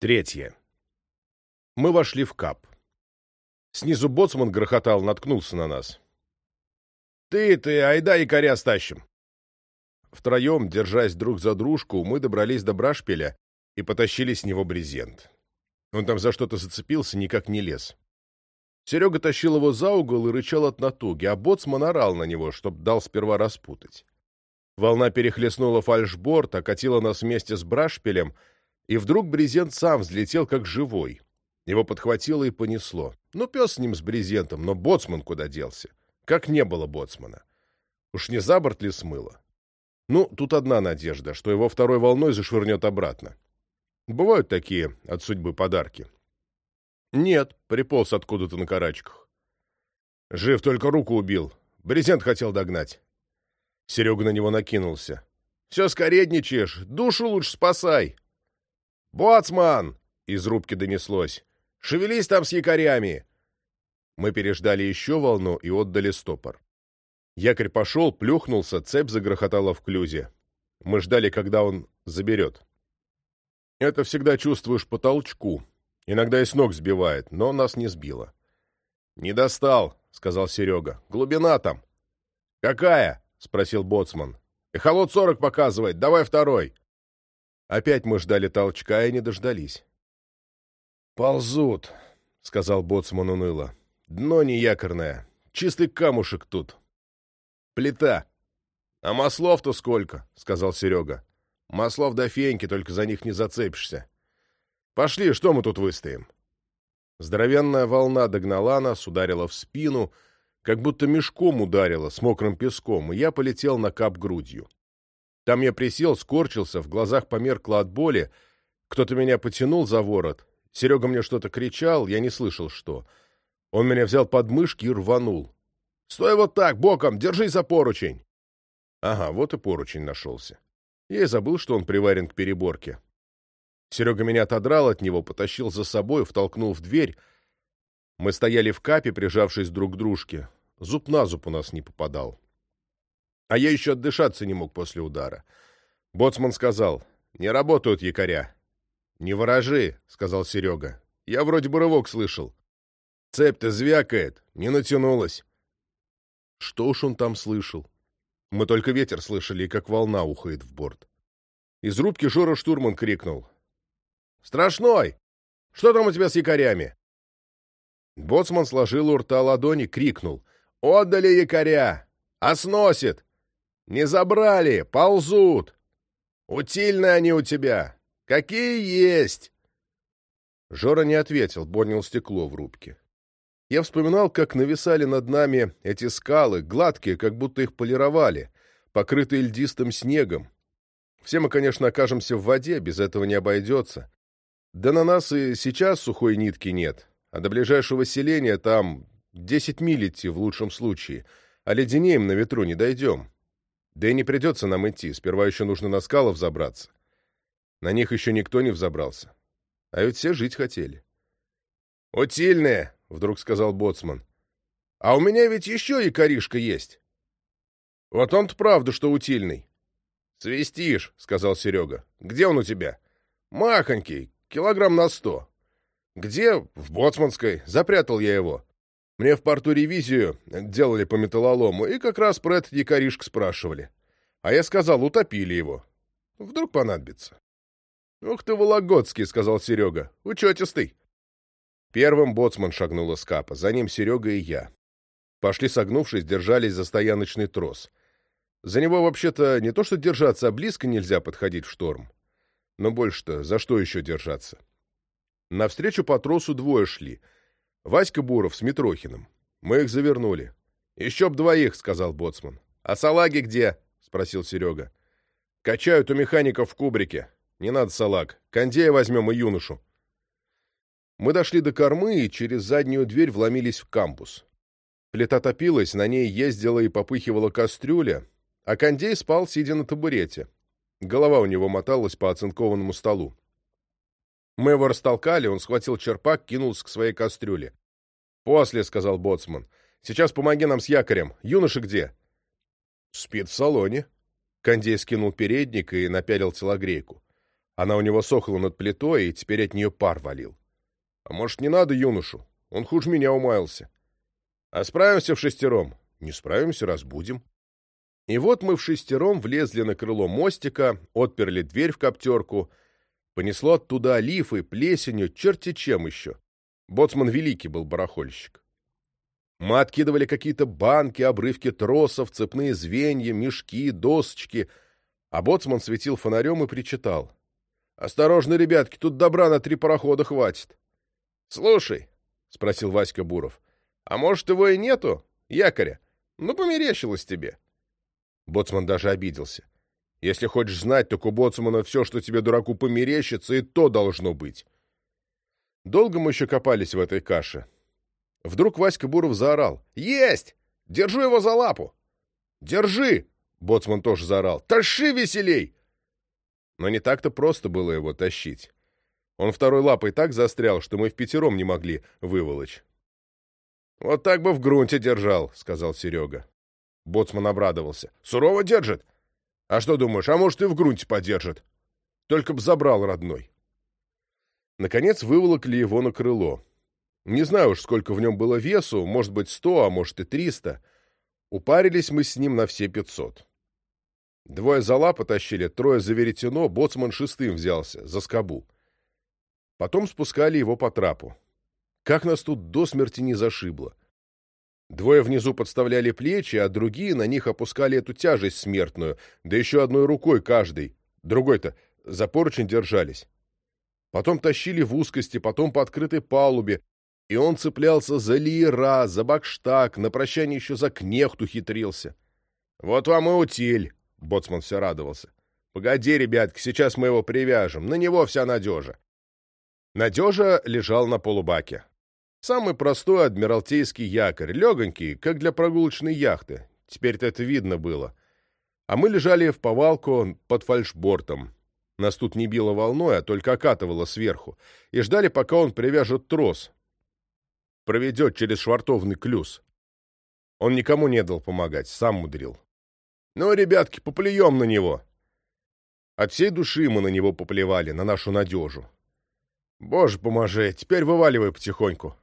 Третье. Мы вошли в кап. Снизу боцман грохотал, наткнулся на нас. «Ты, ты, айда якоря стащим!» Втроем, держась друг за дружку, мы добрались до брашпиля и потащили с него брезент. Он там за что-то зацепился, никак не лез. Серега тащил его за угол и рычал от натуги, а боцман орал на него, чтоб дал сперва распутать. Волна перехлестнула фальшборд, окатила нас вместе с брашпилем — и вдруг брезент сам взлетел, как живой. Его подхватило и понесло. Ну, пес с ним с брезентом, но боцман куда делся? Как не было боцмана? Уж не за борт ли смыло? Ну, тут одна надежда, что его второй волной зашвырнет обратно. Бывают такие от судьбы подарки. Нет, приполз откуда-то на карачках. Жив, только руку убил. Брезент хотел догнать. Серега на него накинулся. Все скоредничаешь, душу лучше спасай. «Боцман!» — из рубки донеслось. «Шевелись там с якорями!» Мы переждали еще волну и отдали стопор. Якорь пошел, плюхнулся, цепь загрохотала в клюзе. Мы ждали, когда он заберет. Это всегда чувствуешь по толчку. Иногда и с ног сбивает, но нас не сбило. «Не достал», — сказал Серега. «Глубина там». «Какая?» — спросил боцман. «Эхолот сорок показывает. Давай второй». Опять мы ждали толчка и не дождались. «Ползут», — сказал боцман уныло. «Дно не якорное. Чистый камушек тут. Плита. А маслов-то сколько?» — сказал Серега. «Маслов до феньки, только за них не зацепишься. Пошли, что мы тут выстоим?» Здоровенная волна догнала нас, ударила в спину, как будто мешком ударила, с мокрым песком, и я полетел на кап грудью. Там я присел, скорчился, в глазах померкло от боли. Кто-то меня потянул за ворот. Серега мне что-то кричал, я не слышал, что. Он меня взял под мышки и рванул. «Стой вот так, боком, держись за поручень!» Ага, вот и поручень нашелся. Я и забыл, что он приварен к переборке. Серега меня отодрал от него, потащил за собой, втолкнул в дверь. Мы стояли в капе, прижавшись друг к дружке. Зуб на зуб у нас не попадал. А я еще отдышаться не мог после удара. Боцман сказал, не работают якоря. «Не ворожи», — сказал Серега. «Я вроде бы рывок слышал». «Цепь-то звякает, не натянулась». Что уж он там слышал? Мы только ветер слышали, и как волна ухает в борт. Из рубки Жора штурман крикнул. «Страшной! Что там у тебя с якорями?» Боцман сложил у рта ладони, крикнул. «Отдали якоря! А сносит! Не забрали, ползут. Утильные они у тебя. Какие есть. Жора не ответил, поднял стекло в рубке. Я вспоминал, как нависали над нами эти скалы, гладкие, как будто их полировали, покрытые льдистым снегом. Все мы, конечно, окажемся в воде, без этого не обойдется. Да на нас и сейчас сухой нитки нет, а до ближайшего селения там десять миль идти в лучшем случае, а леденеем на ветру не дойдем. Да и не придется нам идти, сперва еще нужно на скалы взобраться. На них еще никто не взобрался. А ведь все жить хотели. «Утильные!» — вдруг сказал боцман. «А у меня ведь еще и коришка есть!» «Вот он-то правда, что утильный!» «Свистишь!» — сказал Серега. «Где он у тебя?» «Махонький, килограмм на сто». «Где?» «В боцманской. Запрятал я его. Мне в порту ревизию делали по металлолому, и как раз про этот якоришка спрашивали. А я сказал, утопили его. Вдруг понадобится. «Ух ты, Вологодский!» — сказал Серега. «Учетистый!» Первым боцман шагнул из капа, за ним Серега и я. Пошли согнувшись, держались за стояночный трос. За него вообще-то не то что держаться, а близко нельзя подходить в шторм. Но больше-то за что еще держаться? Навстречу по тросу двое шли — Васька Буров с Митрохиным. Мы их завернули. «Еще б двоих», — сказал Боцман. «А салаги где?» — спросил Серега. «Качают у механиков в кубрике. Не надо салаг. Кондея возьмем и юношу». Мы дошли до кормы и через заднюю дверь вломились в кампус. Плита топилась, на ней ездила и попыхивала кастрюля, а кондей спал, сидя на табурете. Голова у него моталась по оцинкованному столу. Мы его растолкали, он схватил черпак, кинулся к своей кастрюле. «После», — сказал боцман. «Сейчас помоги нам с якорем. Юноша где?» «Спит в салоне». Кондей скинул передник и напялил телогрейку. Она у него сохла над плитой, и теперь от нее пар валил. А может, не надо юношу? Он хуже меня умаялся. А справимся в шестером? Не справимся, разбудим. И вот мы в шестером влезли на крыло мостика, отперли дверь в коптерку. Понесло оттуда лифы, плесенью, черти чем еще. Боцман великий был барахольщик. Мы откидывали какие-то банки, обрывки тросов, цепные звенья, мешки, досочки, а боцман светил фонарем и причитал. «Осторожно, ребятки, тут добра на три парохода хватит». «Слушай», — спросил Васька Буров, — «а может, его и нету, якоря? Ну, померещилось тебе». Боцман даже обиделся. «Если хочешь знать, так у боцмана все, что тебе, дураку, померещится, и то должно быть». Долго мы еще копались в этой каше. Вдруг Васька Буров заорал. «Есть! Держу его за лапу!» «Держи!» — боцман тоже заорал. «Тащи веселей!» Но не так-то просто было его тащить. Он второй лапой так застрял, что мы в пятером не могли выволочь. «Вот так бы в грунте держал», — сказал Серега. Боцман обрадовался. «Сурово держит? А что думаешь, а может и в грунте подержит? Только б забрал родной». Наконец выволокли его на крыло. Не знаю уж, сколько в нем было весу, может быть, сто, а может и триста. Упарились мы с ним на все пятьсот. Двое за лапы тащили, трое за веретено, боцман шестым взялся, за скобу. Потом спускали его по трапу. Как нас тут до смерти не зашибло. Двое внизу подставляли плечи, а другие на них опускали эту тяжесть смертную, да еще одной рукой каждый. Другой-то за поручень держались. Потом тащили в узкости, потом по открытой палубе, и он цеплялся за лиера, за бакштаг, на прощание еще за кнехту хитрился. «Вот вам и утиль!» — боцман все радовался. «Погоди, ребятки, сейчас мы его привяжем, на него вся надежа». Надежа лежал на полубаке. Самый простой адмиралтейский якорь, легонький, как для прогулочной яхты. Теперь-то это видно было. А мы лежали в повалку под фальшбортом. Нас тут не било волной, а только окатывало сверху. И ждали, пока он привяжет трос, проведет через швартовный клюз. Он никому не дал помогать, сам мудрил. Ну, ребятки, поплюем на него. От всей души мы на него поплевали, на нашу надежу. Боже, поможи, теперь вываливай потихоньку.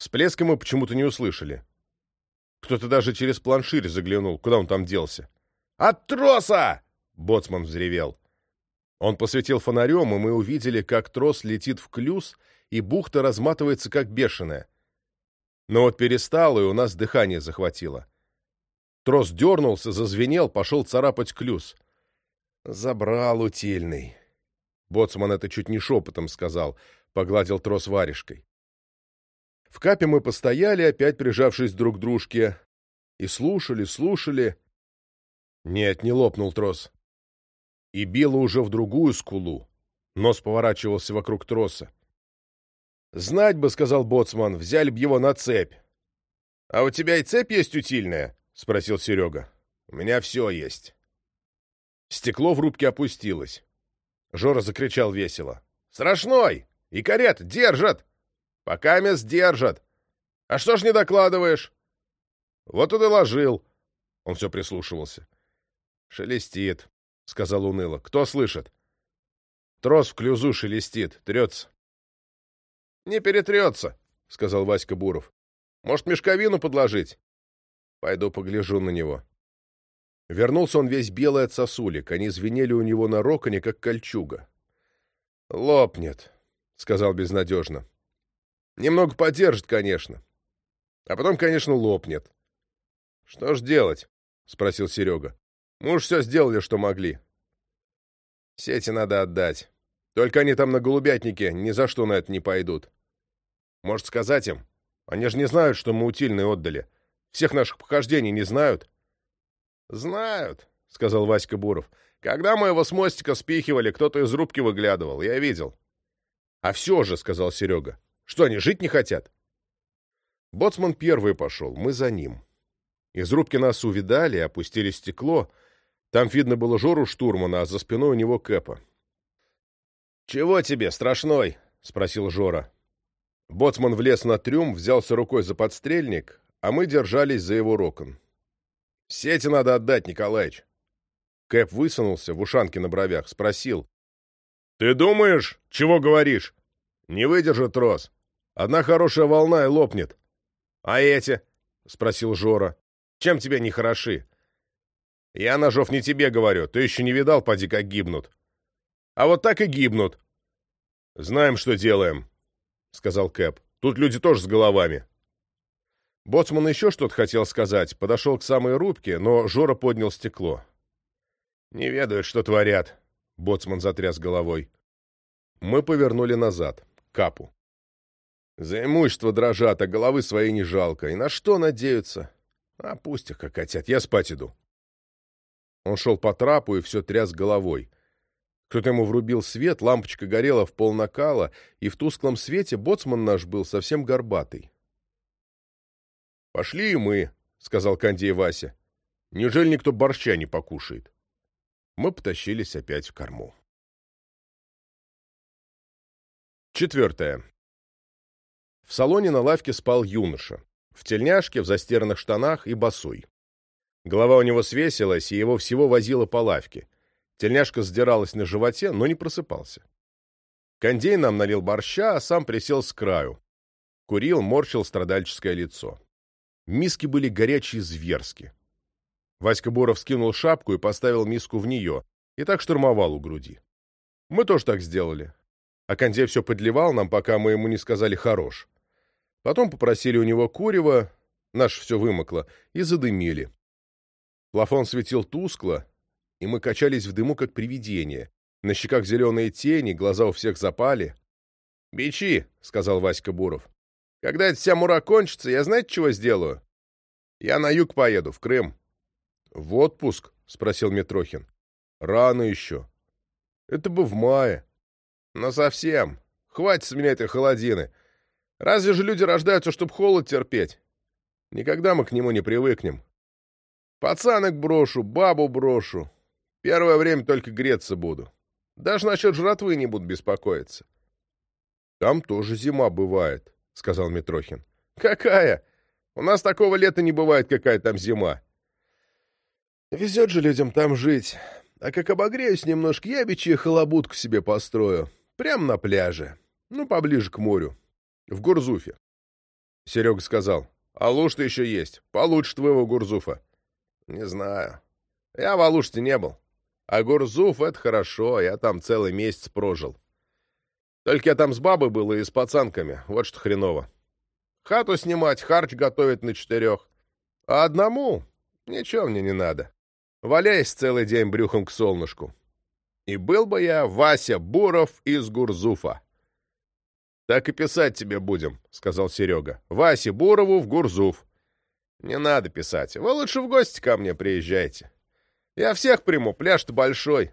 Всплеска мы почему-то не услышали. Кто-то даже через планширь заглянул, куда он там делся. «От троса!» — боцман взревел. Он посветил фонарем, и мы увидели, как трос летит в клюз — и бухта разматывается как бешеная. Но вот перестал, и у нас дыхание захватило. Трос дернулся, зазвенел, пошел царапать клюз. Забрал утильный. Боцман это чуть не шепотом сказал, погладил трос варежкой. В капе мы постояли, опять прижавшись друг к дружке, и слушали, слушали. Нет, не лопнул трос. И било уже в другую скулу. Нос поворачивался вокруг троса. «Знать бы, — сказал боцман, — взяли б его на цепь». «А у тебя и цепь есть утильная?» — спросил Серега. «У меня все есть». Стекло в рубке опустилось. Жора закричал весело. «Страшной! И карет держат! Пока мест держат! А что ж не докладываешь?» «Вот и доложил». Он все прислушивался. «Шелестит», — сказал уныло. «Кто слышит?» «Трос в клюзу шелестит, трется». Не перетрется, — сказал Васька Буров. Может, мешковину подложить? Пойду погляжу на него. Вернулся он весь белый от сосулек. Они звенели у него на роконе, как кольчуга. «Лопнет», — сказал безнадежно. «Немного подержит, конечно. А потом, конечно, лопнет». «Что ж делать?» — спросил Серега. «Мы уж все сделали, что могли». «Сети надо отдать. Только они там на голубятнике ни за что на это не пойдут. Может, сказать им? Они же не знают, что мы утильные отдали. Всех наших похождений не знают. Знают, сказал Васька Буров. Когда мы его с мостика спихивали, кто-то из рубки выглядывал. Я видел. А все же, сказал Серега. Что, они жить не хотят? Боцман первый пошел, мы за ним. Из рубки нас увидали, опустили стекло. Там видно было Жору штурмана, а за спиной у него Кэпа. «Чего тебе, страшной?» — спросил Жора. Боцман влез на трюм, взялся рукой за подстрельник, а мы держались за его рокон. «Сети надо отдать, Николаич». Кэп высунулся в ушанке на бровях, спросил. «Ты думаешь, чего говоришь? Не выдержит трос. Одна хорошая волна и лопнет». «А эти?» — спросил Жора. «Чем тебе не хороши?» «Я, Ножов, не тебе говорю. Ты еще не видал, поди, как гибнут». «А вот так и гибнут». «Знаем, что делаем», — сказал Кэп. «Тут люди тоже с головами». Боцман еще что-то хотел сказать, подошел к самой рубке, но Жора поднял стекло. «Не ведаю, что творят», — Боцман затряс головой. Мы повернули назад, к капу. За имущество дрожат, а головы своей не жалко. И на что надеются? А пусть их как хотят, я спать иду. Он шел по трапу и все тряс головой. Кто-то ему врубил свет, лампочка горела в пол накала, и в тусклом свете боцман наш был совсем горбатый. «Пошли и мы», — сказал Кандей Вася. «Неужели никто борща не покушает?» Мы потащились опять в корму. Четвертое. В салоне на лавке спал юноша. В тельняшке, в застиранных штанах и босой. Голова у него свесилась, и его всего возило по лавке. Тельняшка сдиралась на животе, но не просыпался. Кондей нам налил борща, а сам присел с краю. Курил, морщил страдальческое лицо. Миски были горячие зверски. Васька Боров скинул шапку и поставил миску в нее, и так штурмовал у груди. Мы тоже так сделали. А Кондей все подливал нам, пока мы ему не сказали «хорош». Потом попросили у него курева, наш все вымокло, и задымили. Плафон светил тускло, и мы качались в дыму, как привидения. На щеках зеленые тени, глаза у всех запали. «Бичи», — сказал Васька Буров. Когда эта вся мура кончится, я знаете, чего сделаю? Я на юг поеду, в Крым. — В отпуск? — спросил Митрохин. — Рано еще. Это бы в мае. — Но совсем. Хватит с меня этой холодины. Разве же люди рождаются, чтобы холод терпеть? Никогда мы к нему не привыкнем. Пацанок брошу, бабу брошу. Первое время только греться буду. Даже насчет жратвы не буду беспокоиться. Там тоже зима бывает, — сказал Митрохин. «Какая? У нас такого лета не бывает, какая там зима». «Везет же людям там жить. А как обогреюсь немножко, я бичи халабутку себе построю. Прямо на пляже. Ну, поближе к морю. В Гурзуфе». Серега сказал. «А Алуш-то еще есть. Получше твоего Гурзуфа». «Не знаю. Я в Алуште не был. А Гурзуф — это хорошо, я там целый месяц прожил. Только я там с бабой был и с пацанками, вот что хреново. Хату снимать, харч готовить на четырех. А одному ничего мне не надо. Валяйся целый день брюхом к солнышку. И был бы я Вася Буров из Гурзуфа. «Так и писать тебе будем», — сказал Серега. «Васе Бурову в Гурзуф». «Не надо писать. Вы лучше в гости ко мне приезжайте. Я всех приму, пляж-то большой.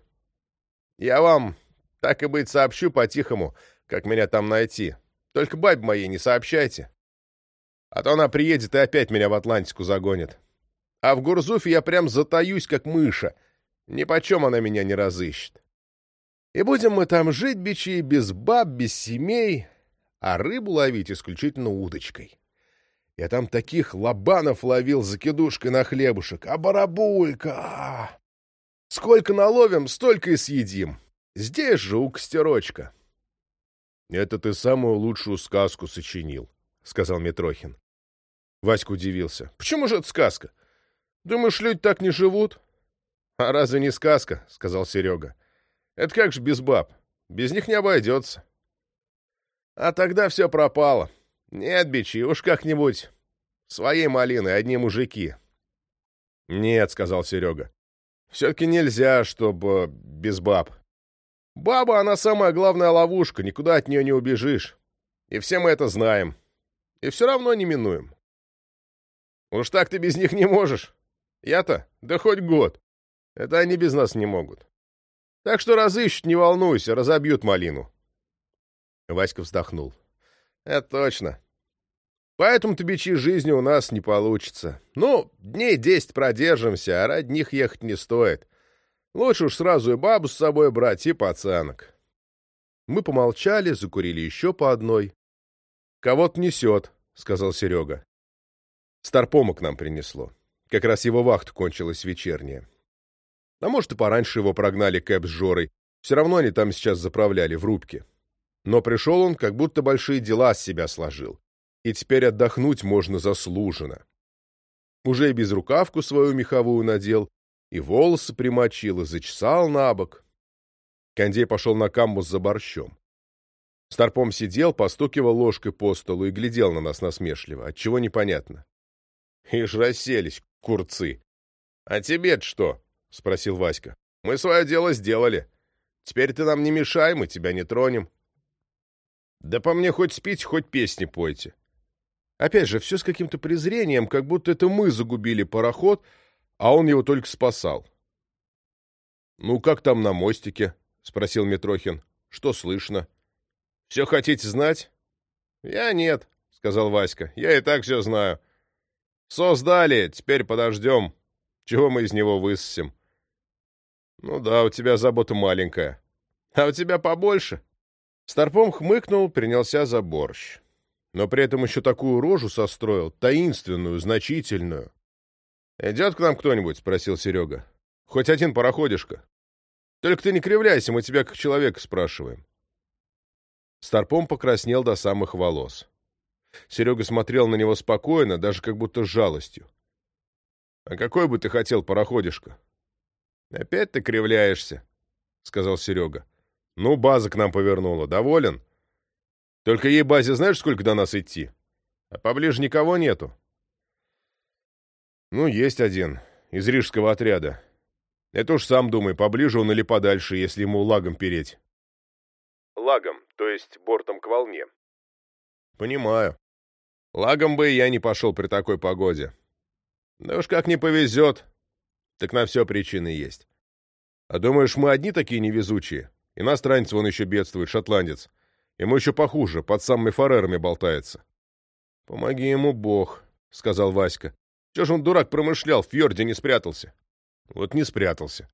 Я вам так и быть, сообщу по-тихому, как меня там найти. Только бабе моей не сообщайте. А то она приедет и опять меня в Атлантику загонит. А в Гурзуфе я прям затаюсь, как мыша. Ни почем она меня не разыщет. И будем мы там жить, бичи, без баб, без семей, а рыбу ловить исключительно удочкой. Я там таких лобанов ловил закидушкой на хлебушек. А барабулька! Сколько наловим, столько и съедим. Здесь же у Костерочка. — Это ты самую лучшую сказку сочинил, — сказал Митрохин. Васька удивился. — Почему же это сказка? Думаешь, люди так не живут? — А разве не сказка? — сказал Серега. — Это как же без баб? Без них не обойдется. — А тогда все пропало. Нет, бичи, уж как-нибудь. Своей малиной одни мужики. — Нет, — сказал Серега. — Все-таки нельзя, чтобы без баб. Баба, она самая главная ловушка, никуда от нее не убежишь. И все мы это знаем. И все равно не минуем. Уж так ты без них не можешь. Я-то, да хоть год. Это они без нас не могут. Так что разыщут, не волнуйся, разобьют малину. Васька вздохнул. Это точно. Поэтому-то бичи жизни у нас не получится. Ну, дней десять продержимся, а ради них ехать не стоит. Лучше уж сразу и бабу с собой брать, и пацанок. Мы помолчали, закурили еще по одной. «Кого-то несет», — сказал Серега. Старпома к нам принесло. Как раз его вахта кончилась вечерняя. А может, и пораньше его прогнали Кэп с Жорой. Все равно они там сейчас заправляли, в рубке. Но пришел он, как будто большие дела с себя сложил. И теперь отдохнуть можно заслуженно. Уже и безрукавку свою меховую надел, и волосы примочил, и зачесал на бок. Кондей пошел на камбус за борщом. Старпом сидел, постукивал ложкой по столу и глядел на нас насмешливо, отчего непонятно. — Ишь расселись, курцы. — А тебе-то что? — спросил Васька. — Мы свое дело сделали. Теперь ты нам не мешай, мы тебя не тронем. — Да по мне хоть спите, хоть песни пойте. Опять же, все с каким-то презрением, как будто это мы загубили пароход, а он его только спасал. — Ну, как там на мостике? — спросил Митрохин. — Что слышно? — Все хотите знать? — Я нет, — сказал Васька. — Я и так все знаю. Создали, теперь подождем. Чего мы из него высосем? — Ну да, у тебя забота маленькая. А у тебя побольше. Старпом хмыкнул, принялся за борщ. Но при этом еще такую рожу состроил, таинственную, значительную. — Идет к нам кто-нибудь? — спросил Серега. — Хоть один пароходишка. Только ты не кривляйся, мы тебя как человека спрашиваем. Старпом покраснел до самых волос. Серега смотрел на него спокойно, даже как будто с жалостью. — А какой бы ты хотел, пароходишка? — Опять ты кривляешься, — сказал Серега. — Ну, база к нам повернула. Доволен? Только ей базе знаешь, сколько до нас идти? А поближе никого нету. — Ну, есть один, из рижского отряда. Это уж сам думай, поближе он или подальше, если ему лагом переть. — Лагом, то есть бортом к волне. — Понимаю. Лагом бы я не пошел при такой погоде. Да уж как не повезет, так на все причины есть. А думаешь, мы одни такие невезучие? Иностранец вон еще бедствует, шотландец. Ему еще похуже, под самыми фарерами болтается. — Помоги ему Бог, — сказал Васька. — Че ж он, дурак, промышлял, в фьорде не спрятался? — Вот не спрятался.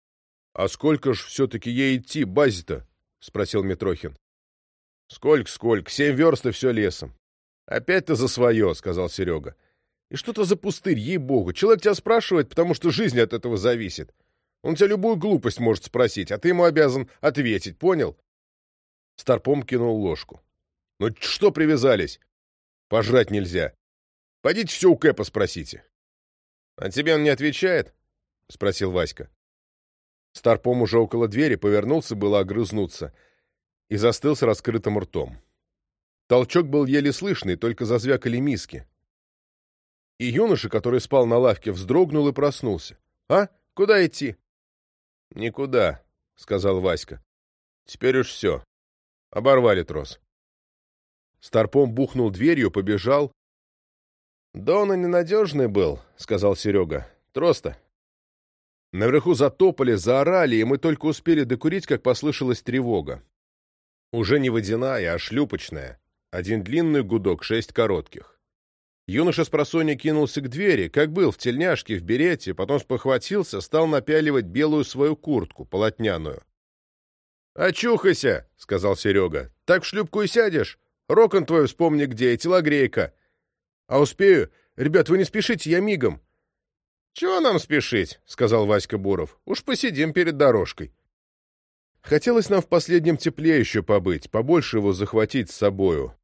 — А сколько ж все-таки ей идти, базе-то? — спросил Митрохин. — Сколько-сколько, семь верст и все лесом. — Опять ты за свое, — сказал Серега. И что-то за пустырь, ей-богу. Человек тебя спрашивает, потому что жизнь от этого зависит. Он тебя любую глупость может спросить, а ты ему обязан ответить, понял? Старпом кинул ложку. Ну что привязались? Пожрать нельзя. Пойдите все у Кэпа спросите. А тебе он не отвечает? Спросил Васька. Старпом уже около двери повернулся было огрызнуться и застыл с раскрытым ртом. Толчок был еле слышный, только зазвякали миски. И юноша, который спал на лавке, вздрогнул и проснулся. «А? Куда идти?» «Никуда», — сказал Васька. «Теперь уж все. Оборвали трос». Старпом бухнул дверью, побежал. «Да он и ненадежный был», — сказал Серега. «Трос-то». Наверху затопали, заорали, и мы только успели докурить, как послышалась тревога. Уже не водяная, а шлюпочная. Один длинный гудок, шесть коротких. Юноша с просонья кинулся к двери, как был, в тельняшке, в берете, потом спохватился, стал напяливать белую свою куртку, полотняную. «Очухайся!» — сказал Серега. «Так в шлюпку и сядешь. Рокон твой вспомни где, и телогрейка. А успею? Ребят, вы не спешите, я мигом». «Чего нам спешить?» — сказал Васька Буров. «Уж посидим перед дорожкой». Хотелось нам в последнем тепле еще побыть, побольше его захватить с собою.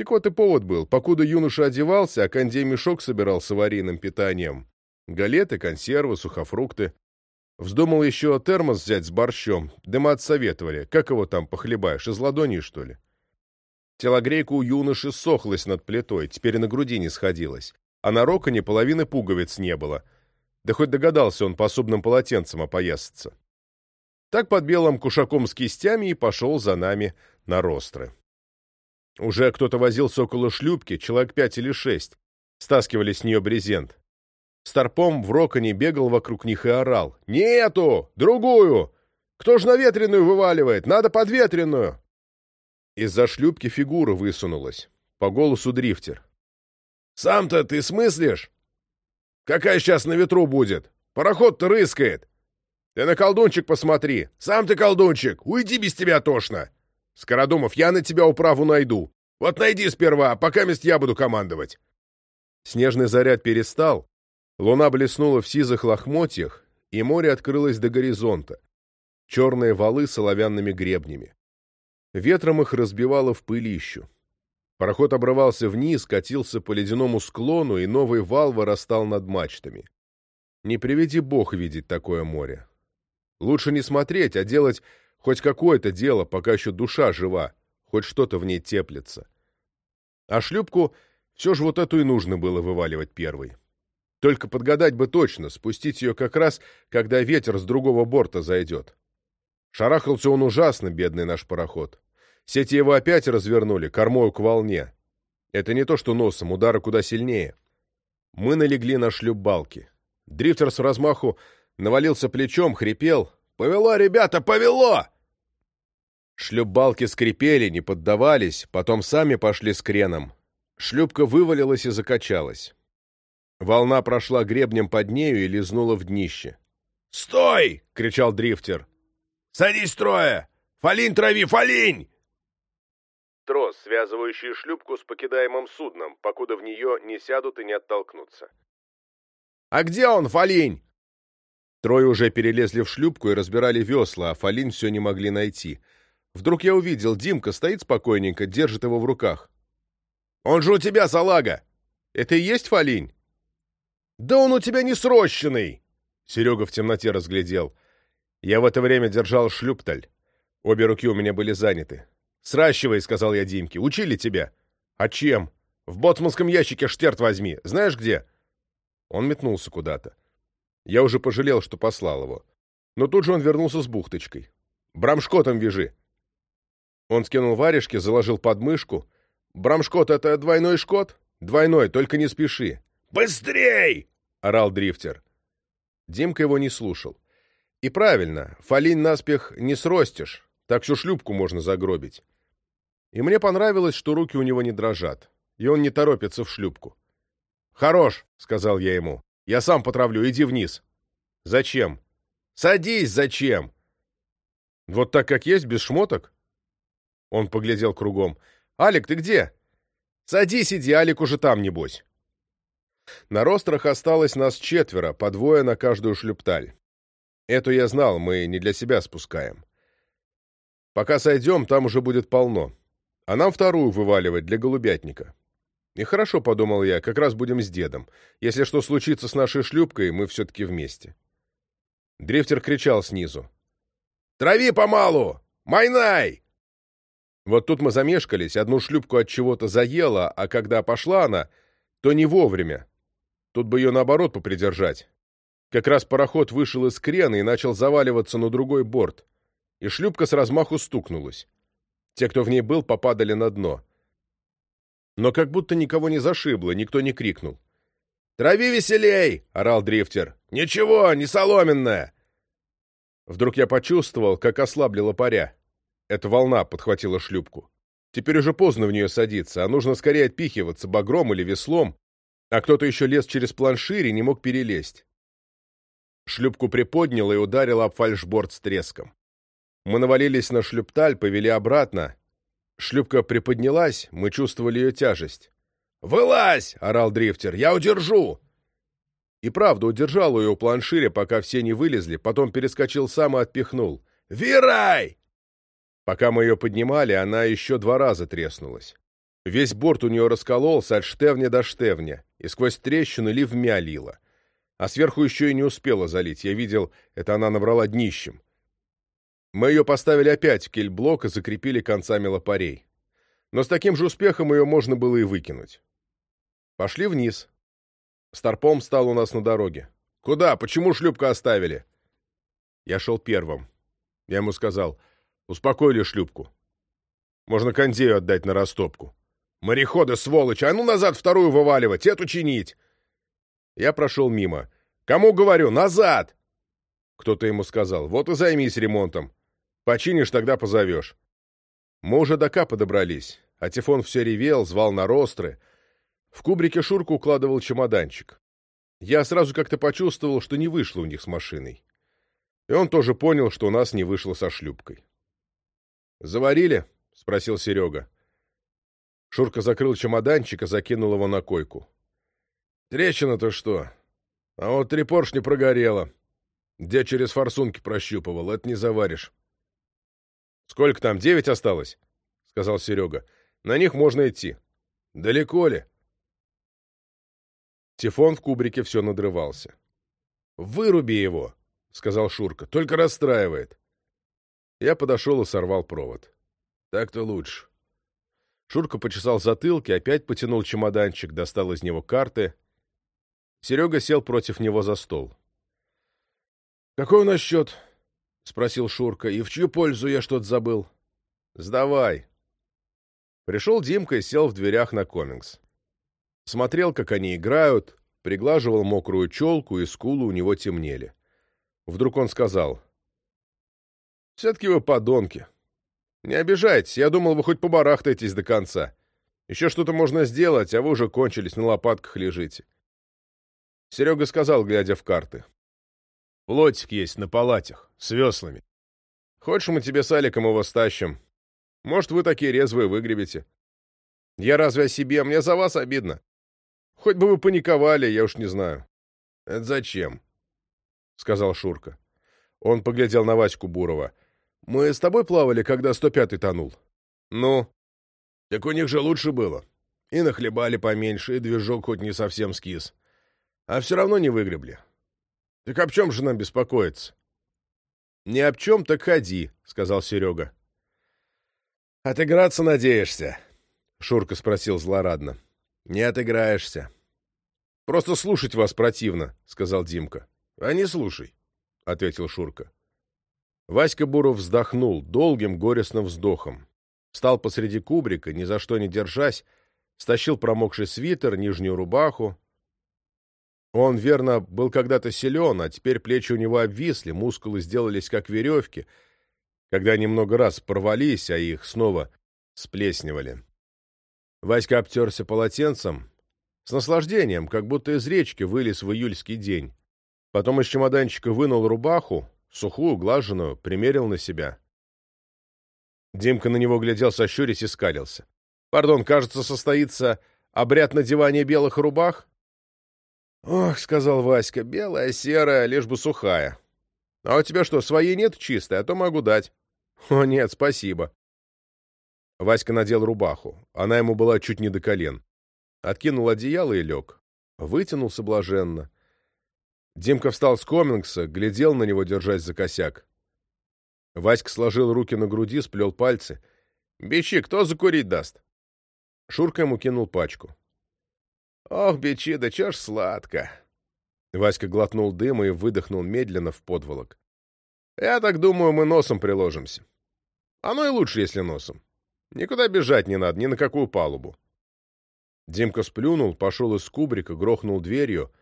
Так вот и повод был. Покуда юноша одевался, а кондей мешок собирал с аварийным питанием. Галеты, консервы, сухофрукты. Вздумал еще термос взять с борщом. Да отсоветовали. Как его там похлебаешь? Из ладони, что ли? Телогрейка у юноши сохлась над плитой, теперь на груди не сходилась. А на роконе половины пуговиц не было. Да хоть догадался он пособным полотенцем опоясаться. Так под белым кушаком с кистями и пошел за нами на ростры. Уже кто-то возился около шлюпки, человек пять или шесть. Стаскивали с нее брезент. Старпом в роконе бегал вокруг них и орал. «Нету! Другую! Кто ж на ветреную вываливает? Надо подветренную!» Из-за шлюпки фигура высунулась. По голосу дрифтер. «Сам-то ты смыслишь? Какая сейчас на ветру будет? Пароход-то рыскает! Ты на колдунчик посмотри! Сам ты колдунчик! Уйди без тебя тошно!» Скородумов, я на тебя управу найду. Вот найди сперва, пока мест я буду командовать. Снежный заряд перестал. Луна блеснула в сизых лохмотьях, и море открылось до горизонта. Черные валы с оловянными гребнями. Ветром их разбивало в пылищу. Пароход обрывался вниз, катился по ледяному склону, и новый вал вырастал над мачтами. Не приведи бог видеть такое море. Лучше не смотреть, а делать хоть какое-то дело, пока еще душа жива, хоть что-то в ней теплится. А шлюпку все же вот эту и нужно было вываливать первой. Только подгадать бы точно, спустить ее как раз, когда ветер с другого борта зайдет. Шарахался он ужасно, бедный наш пароход. Сети его опять развернули, кормою к волне. Это не то, что носом, удары куда сильнее. Мы налегли на шлюп-балки. Дрифтер с размаху навалился плечом, хрипел. «Повело, ребята, повело!» Шлюп-балки скрипели, не поддавались, потом сами пошли с креном. Шлюпка вывалилась и закачалась. Волна прошла гребнем под нею и лизнула в днище. «Стой!» — кричал дрифтер. «Садись трое! Фалинь трави, фалинь!» трос, связывающий шлюпку с покидаемым судном, покуда в нее не сядут и не оттолкнутся. «А где он, Фалинь?» Трое уже перелезли в шлюпку и разбирали весла, а Фалинь все не могли найти. Вдруг я увидел, Димка стоит спокойненько, держит его в руках. «Он же у тебя, салага! Это и есть Фалинь?» «Да он у тебя не срощенный!» Серега в темноте разглядел. Я в это время держал шлюпталь. Обе руки у меня были заняты. «Сращивай», — сказал я Димке. «Учили тебя». «А чем?» «В боцманском ящике штерт возьми. Знаешь где?» Он метнулся куда-то. Я уже пожалел, что послал его. Но тут же он вернулся с бухточкой. «Брамшкотом вяжи». Он скинул варежки, заложил подмышку. «Брамшкот — это двойной шкот?» «Двойной, только не спеши». «Быстрей!» — орал дрифтер. Димка его не слушал. И правильно, фалинь наспех не сростишь, так что шлюпку можно загробить. И мне понравилось, что руки у него не дрожат, и он не торопится в шлюпку. «Хорош», — сказал я ему. «Я сам потравлю, иди вниз». «Зачем?» «Садись, зачем?» «Вот так, как есть, без шмоток?» Он поглядел кругом. «Алик, ты где?» «Садись, иди, Алик уже там, небось». На рострах осталось нас четверо, по двое на каждую шлюпталь. Эту я знал, мы не для себя спускаем. Пока сойдем, там уже будет полно а нам вторую вываливать для голубятника. И хорошо, подумал я, как раз будем с дедом. Если что случится с нашей шлюпкой, мы все-таки вместе. Дрифтер кричал снизу. «Трави помалу! Майнай!» Вот тут мы замешкались, одну шлюпку от чего-то заело, а когда пошла она, то не вовремя. Тут бы ее наоборот попридержать. Как раз пароход вышел из крена и начал заваливаться на другой борт, и шлюпка с размаху стукнулась. Те, кто в ней был, попадали на дно. Но как будто никого не зашибло, никто не крикнул. «Трави веселей!» — орал дрифтер. «Ничего, не соломенная!» Вдруг я почувствовал, как ослаблила паря. Эта волна подхватила шлюпку. Теперь уже поздно в нее садиться, а нужно скорее отпихиваться багром или веслом, а кто-то еще лез через планширь и не мог перелезть. Шлюпку приподняло и ударило об фальшборд с треском. Мы навалились на шлюпталь, повели обратно. Шлюпка приподнялась, мы чувствовали ее тяжесть. «Вылазь!» — орал дрифтер. «Я удержу!» И правда, удержал ее у планширя, пока все не вылезли, потом перескочил сам и отпихнул. «Вирай!» Пока мы ее поднимали, она еще два раза треснулась. Весь борт у нее раскололся от штевня до штевня, и сквозь трещину ливмя лила. А сверху еще и не успела залить. Я видел, это она набрала днищем. Мы ее поставили опять в кельблок и закрепили концами лопарей. Но с таким же успехом ее можно было и выкинуть. Пошли вниз. Старпом стал у нас на дороге. «Куда? Почему шлюпку оставили?» Я шел первым. Я ему сказал, успокоили шлюпку. Можно кондею отдать на растопку. Мореходы, сволочи, а ну назад вторую вываливать, эту чинить. Я прошел мимо. Кому говорю, назад! Кто-то ему сказал, вот и займись ремонтом. Починишь, тогда позовешь. Мы уже до Капа добрались, а Тифон все ревел, звал на ростры. В кубрике Шурка укладывал чемоданчик. Я сразу как-то почувствовал, что не вышло у них с машиной. И он тоже понял, что у нас не вышло со шлюпкой. «Заварили?» — спросил Серега. Шурка закрыл чемоданчик и закинул его на койку. «Трещина-то что? А вот три поршня прогорело. Где через форсунки прощупывал, это не заваришь. Сколько там, девять осталось? — сказал Серега. На них можно идти. Далеко ли? Тифон в кубрике все надрывался. «Выруби его!» — сказал Шурка. «Только расстраивает». Я подошел и сорвал провод. «Так-то лучше». Шурка почесал затылки, опять потянул чемоданчик, достал из него карты. Серега сел против него за стол. «Какой у нас счет?» — спросил Шурка. «И в чью пользу я что-то забыл?» «Сдавай». Пришел Димка и сел в дверях на комингс. Смотрел, как они играют, приглаживал мокрую челку, и скулы у него темнели. Вдруг он сказал. «Все-таки вы подонки. Не обижайтесь, я думал, вы хоть побарахтаетесь до конца. Еще что-то можно сделать, а вы уже кончились, на лопатках лежите». Серега сказал, глядя в карты. «Плотик есть на палатях, с веслами. Хочешь, мы тебе с Аликом его стащим? Может, вы такие резвые выгребете? Я разве о себе? Мне за вас обидно. Хоть бы вы паниковали, я уж не знаю. — Это зачем? — сказал Шурка. Он поглядел на Ваську Бурова. — Мы с тобой плавали, когда 105-й тонул? — Ну? — Так у них же лучше было. И нахлебали поменьше, и движок хоть не совсем скис. А все равно не выгребли. Так об чем же нам беспокоиться? — Не об чем, так ходи, — сказал Серега. — Отыграться надеешься? — Шурка спросил злорадно. Не отыграешься. Просто слушать вас противно, сказал Димка. А не слушай, ответил Шурка. Васька Буров вздохнул долгим горестным вздохом. Встал посреди кубрика, ни за что не держась, стащил промокший свитер, нижнюю рубаху. Он, верно, был когда-то силен, а теперь плечи у него обвисли, мускулы сделались как веревки, когда они много раз порвались, а их снова сплесневали. Васька обтерся полотенцем, с наслаждением, как будто из речки вылез в июльский день. Потом из чемоданчика вынул рубаху, сухую, глаженную, примерил на себя. Димка на него глядел, сощурясь и скалился. «Пардон, кажется, состоится обряд надевания белых рубах?» «Ох», — сказал Васька, — «белая, серая, лишь бы сухая. А у тебя что, своей нет чистой, а то могу дать». «О, нет, спасибо». Васька надел рубаху. Она ему была чуть не до колен. Откинул одеяло и лег. Вытянулся блаженно. Димка встал с комингса, глядел на него, держась за косяк. Васька сложил руки на груди, сплел пальцы. «Бичи, кто закурить даст?» Шурка ему кинул пачку. «Ох, бичи, да чё ж сладко!» Васька глотнул дыма и выдохнул медленно в подволок. «Я так думаю, мы носом приложимся. Оно и лучше, если носом. Никуда бежать не надо, ни на какую палубу. Димка сплюнул, пошел из кубрика, грохнул дверью.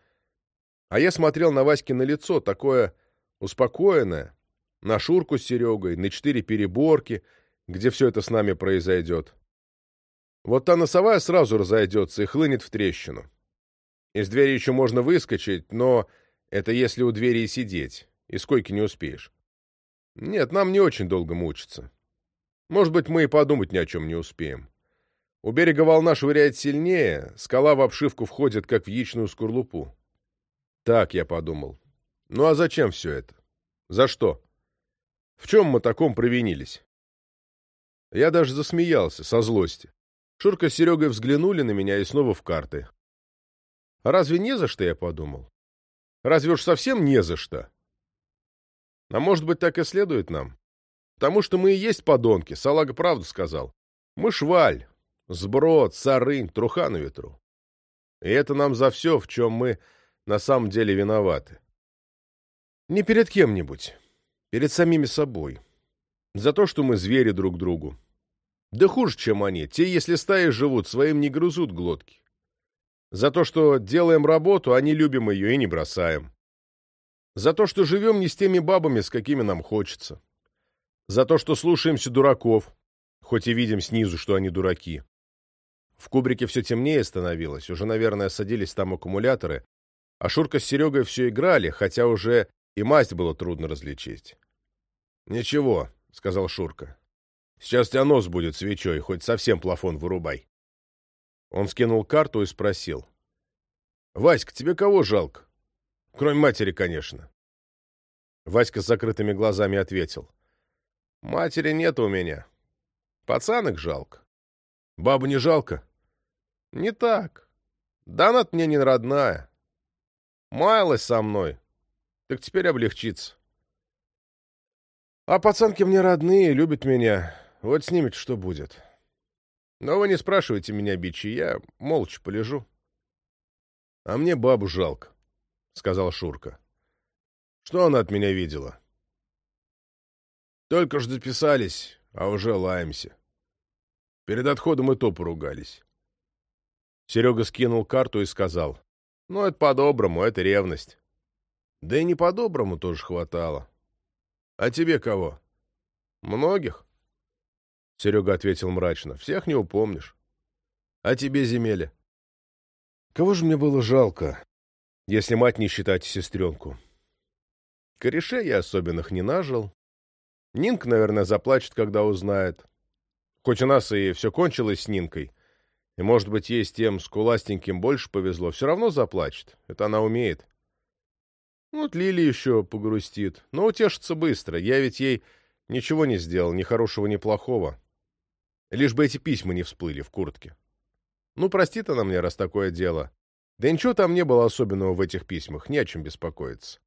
А я смотрел на Васькино лицо, такое успокоенное, на Шурку с Серегой, на четыре переборки, где все это с нами произойдет. Вот та носовая сразу разойдется и хлынет в трещину. Из двери еще можно выскочить, но это если у двери и сидеть, и сколько не успеешь. Нет, нам не очень долго мучиться. Может быть, мы и подумать ни о чем не успеем. У берега волна швыряет сильнее, скала в обшивку входит, как в яичную скорлупу. Так я подумал. Ну а зачем все это? За что? В чем мы таком провинились? Я даже засмеялся, со злости. Шурка с Серегой взглянули на меня и снова в карты. Разве не за что, я подумал? Разве уж совсем не за что? А может быть, так и следует нам? Потому что мы и есть подонки, салага правду сказал. Мы шваль, сброд, сарынь, труха на ветру. И это нам за все, в чем мы на самом деле виноваты. Не перед кем-нибудь, перед самими собой. За то, что мы звери друг другу. Да хуже, чем они. Те, если стаи живут, своим не грызут глотки. За то, что делаем работу, не любим ее и не бросаем. За то, что живем не с теми бабами, с какими нам хочется. За то, что слушаемся дураков, хоть и видим снизу, что они дураки. В кубрике все темнее становилось, уже, наверное, садились там аккумуляторы, а Шурка с Серегой все играли, хотя уже и масть было трудно различить. «Ничего», — сказал Шурка. «Сейчас тебя нос будет свечой, хоть совсем плафон вырубай». Он скинул карту и спросил. «Васька, тебе кого жалко? Кроме матери, конечно». Васька с закрытыми глазами ответил. Матери нет у меня. Пацанок жалко. Бабу не жалко? Не так. Да она мне не родная. Маялась со мной. Так теперь облегчится. А пацанки мне родные, любят меня. Вот с ними что будет. Но вы не спрашивайте меня, бичи, я молча полежу. А мне бабу жалко, — сказал Шурка. Что она от меня видела? Только ж записались, а уже лаемся. Перед отходом и то поругались. Серега скинул карту и сказал. Ну, это по-доброму, это ревность. Да и не по-доброму тоже хватало. А тебе кого? Многих? Серега ответил мрачно. Всех не упомнишь. А тебе, земеля? Кого же мне было жалко, если мать не считать сестренку? Корешей я особенных не нажил. Нинка, наверное, заплачет, когда узнает. Хоть у нас и все кончилось с Нинкой, и, может быть, ей с тем скуластеньким больше повезло, все равно заплачет. Это она умеет. Вот Лили еще погрустит, но утешится быстро. Я ведь ей ничего не сделал, ни хорошего, ни плохого. Лишь бы эти письма не всплыли в куртке. Ну, простит она мне, раз такое дело. Да ничего там не было особенного в этих письмах, не о чем беспокоиться.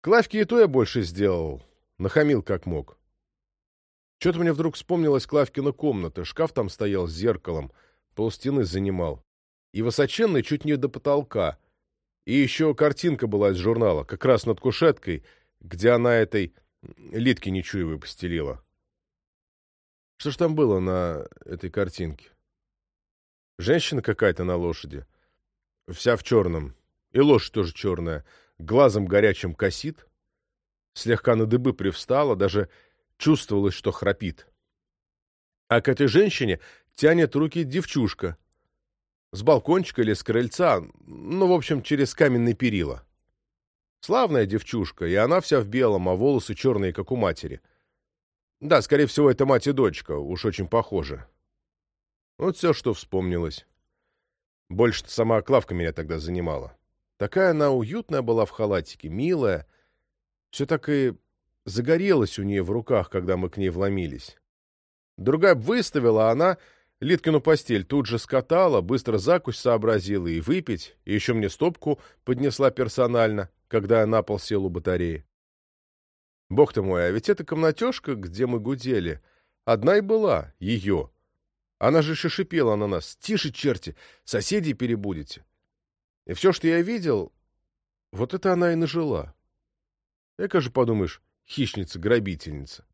Клавки и то я больше сделал, нахамил как мог. Что-то мне вдруг вспомнилась Клавкина комната, шкаф там стоял с зеркалом, полстены занимал. И высоченный чуть не до потолка. И еще картинка была из журнала, как раз над кушеткой, где она этой Литки Нечуевой постелила. Что ж там было на этой картинке? Женщина какая-то на лошади. Вся в черном. И лошадь тоже черная глазом горячим косит, слегка на дыбы привстала, даже чувствовалось, что храпит. А к этой женщине тянет руки девчушка. С балкончика или с крыльца, ну, в общем, через каменные перила. Славная девчушка, и она вся в белом, а волосы черные, как у матери. Да, скорее всего, это мать и дочка, уж очень похожи. Вот все, что вспомнилось. Больше сама Клавка меня тогда занимала. Такая она уютная была в халатике, милая. Все так и загорелось у нее в руках, когда мы к ней вломились. Другая выставила, а она Литкину постель тут же скатала, быстро закусь сообразила и выпить, и еще мне стопку поднесла персонально, когда я на пол сел у батареи. Бог ты мой, а ведь эта комнатежка, где мы гудели, одна и была, ее. Она же шипела на нас. «Тише, черти! Соседей перебудете!» И все, что я видел, вот это она и нажила. Эка же, подумаешь, хищница-грабительница.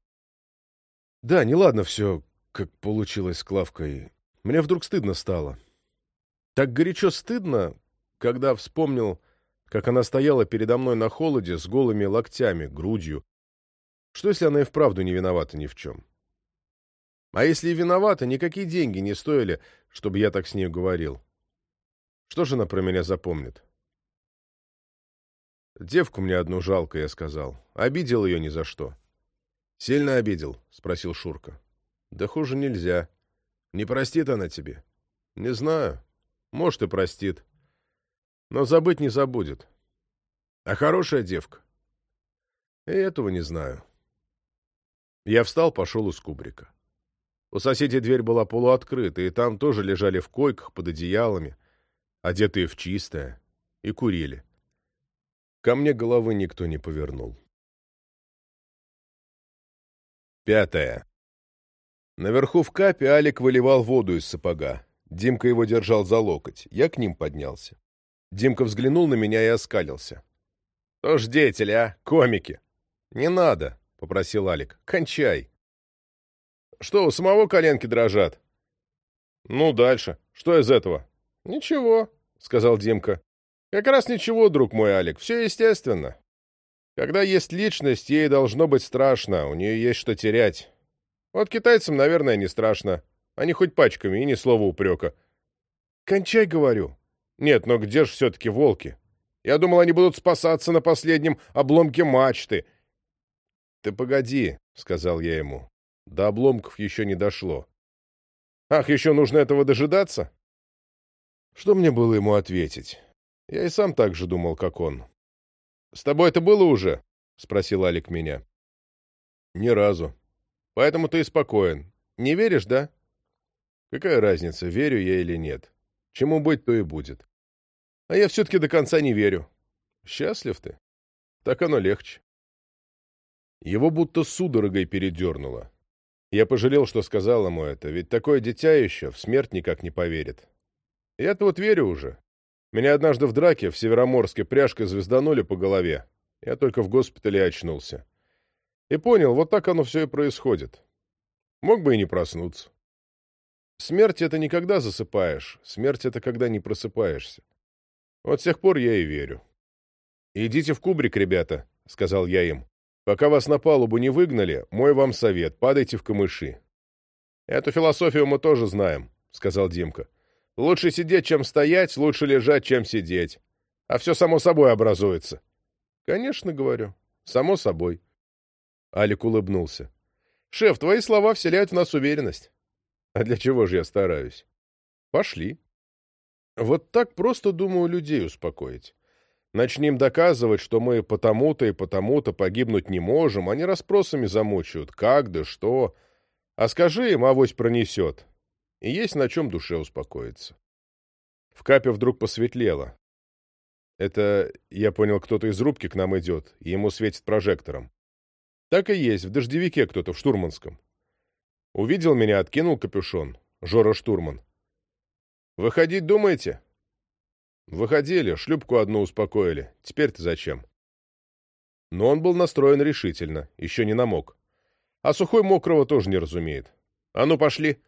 Да, неладно все, как получилось с Клавкой. Мне вдруг стыдно стало. Так горячо стыдно, когда вспомнил, как она стояла передо мной на холоде с голыми локтями, грудью. Что, если она и вправду не виновата ни в чем? А если и виновата, никакие деньги не стоили, чтобы я так с ней говорил. Что же она про меня запомнит? Девку мне одну жалко, я сказал. Обидел ее ни за что. Сильно обидел? Спросил Шурка. Да хуже нельзя. Не простит она тебе? Не знаю. Может, и простит. Но забыть не забудет. А хорошая девка? И этого не знаю. Я встал, пошел из кубрика. У соседей дверь была полуоткрыта, и там тоже лежали в койках под одеялами, одетые в чистое, и курили. Ко мне головы никто не повернул. Пятое. Наверху в капе Алик выливал воду из сапога. Димка его держал за локоть. Я к ним поднялся. Димка взглянул на меня и оскалился. — Что ж, деятели, а? Комики! — Не надо, — попросил Алик. — Кончай. — Что, у самого коленки дрожат? — Ну, дальше. Что из этого? «Ничего», — сказал Димка. «Как раз ничего, друг мой Алик, все естественно. Когда есть личность, ей должно быть страшно, у нее есть что терять. Вот китайцам, наверное, не страшно. Они хоть пачками, и ни слова упрека. Кончай, говорю. Нет, но где же все-таки волки? Я думал, они будут спасаться на последнем обломке мачты. Ты погоди, — сказал я ему. До обломков еще не дошло. Ах, еще нужно этого дожидаться? Что мне было ему ответить? Я и сам так же думал, как он. — С тобой это было уже? — спросил Алик меня. Ни разу. Поэтому ты и спокоен. Не веришь, да? Какая разница, верю я или нет? Чему быть, то и будет. А я все-таки до конца не верю. Счастлив ты? Так оно легче. Его будто судорогой передернуло. Я пожалел, что сказал ему это, ведь такое дитя еще в смерть никак не поверит. Я-то вот верю уже. Меня однажды в драке в Североморске пряжкой звезданули по голове. Я только в госпитале очнулся. И понял, вот так оно все и происходит. Мог бы и не проснуться. Смерть — это не когда засыпаешь, смерть — это когда не просыпаешься. Вот с тех пор я и верю. «Идите в кубрик, ребята», — сказал я им. «Пока вас на палубу не выгнали, мой вам совет, падайте в камыши». «Эту философию мы тоже знаем», — сказал Димка. «Лучше сидеть, чем стоять, лучше лежать, чем сидеть. А все само собой образуется». «Конечно, — говорю, — само собой». Алик улыбнулся. «Шеф, твои слова вселяют в нас уверенность». «А для чего же я стараюсь?» «Пошли». Вот так просто, думаю, людей успокоить. Начнем доказывать, что мы потому-то и потому-то погибнуть не можем, они расспросами замучают, как да что. А скажи им, авось пронесет. И есть на чем душе успокоиться. В капе вдруг посветлело. Это, я понял, кто-то из рубки к нам идет, и ему светит прожектором. Так и есть, в дождевике кто-то, в штурманском. Увидел меня, откинул капюшон. Жора Штурман. «Выходить думаете?» «Выходили, шлюпку одну успокоили. Теперь-то зачем?» Но он был настроен решительно, еще не намок. А сухой мокрого тоже не разумеет. «А ну, пошли!»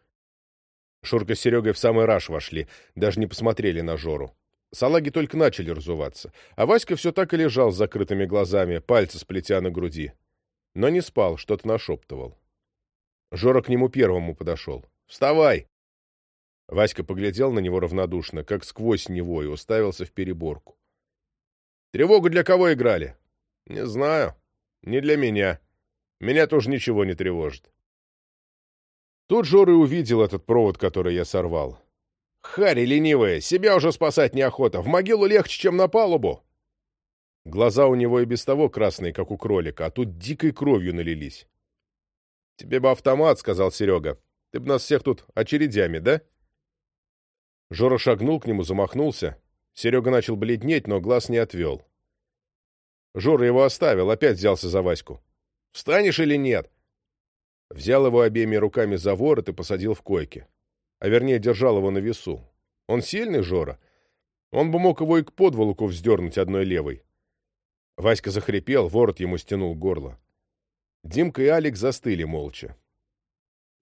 Шурка с Серегой в самый раж вошли, даже не посмотрели на Жору. Салаги только начали разуваться, а Васька все так и лежал с закрытыми глазами, пальцы сплетя на груди. Но не спал, что-то нашептывал. Жора к нему первому подошел. «Вставай!» Васька поглядел на него равнодушно, как сквозь него, и уставился в переборку. «Тревогу для кого играли?» «Не знаю. Не для меня. Меня тоже ничего не тревожит». Тут Жора увидел этот провод, который я сорвал. «Харри, ленивая, себя уже спасать неохота. В могилу легче, чем на палубу!» Глаза у него и без того красные, как у кролика, а тут дикой кровью налились. «Тебе бы автомат», — сказал Серега. «Ты бы нас всех тут очередями, да?» Жора шагнул к нему, замахнулся. Серега начал бледнеть, но глаз не отвел. Жора его оставил, опять взялся за Ваську. «Встанешь или нет?» Взял его обеими руками за ворот и посадил в койке. А вернее, держал его на весу. Он сильный, Жора. Он бы мог его и к подволоку вздернуть одной левой. Васька захрипел, ворот ему стянул горло. Димка и Алик застыли молча.